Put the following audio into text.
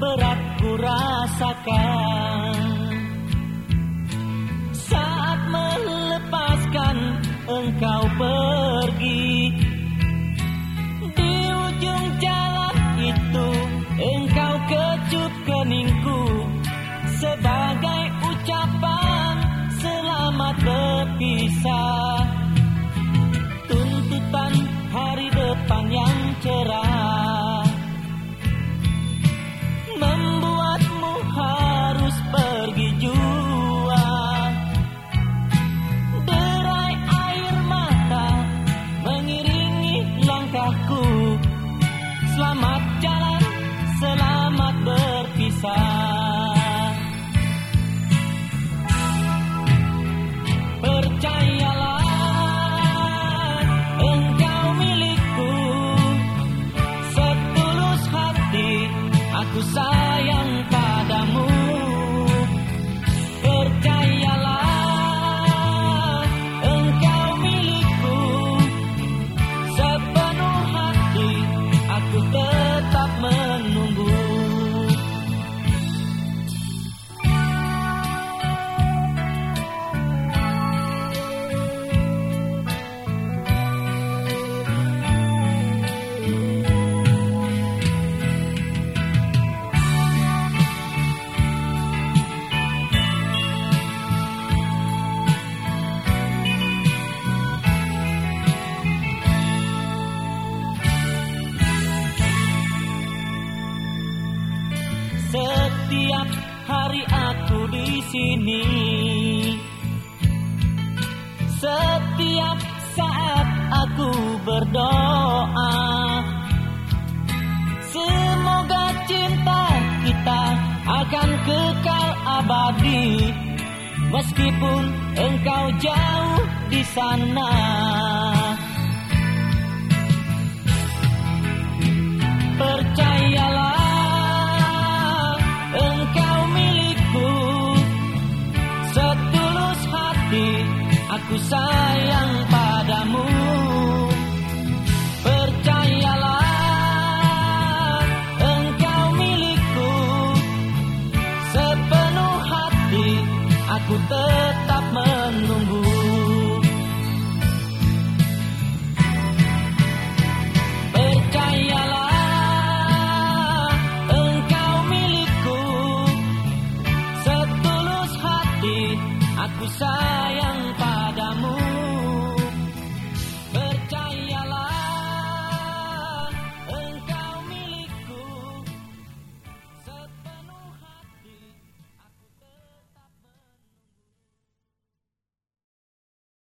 berat ku rasakan Saat melepaskan engkau pergi. Di ujung jalan itu engkau kecup keningku. Sebagai ucapan selamat berpisah. Tuntutan hari depan yang cerah Selamat jalan, selamat berpisah. Percayalah engkau milikku. Setulus hati aku sayang Setiap hari aku di sini. Setiap saat aku berdoa Semoga cinta kita akan kekal abadi. Meskipun engkau jauh di sana milikku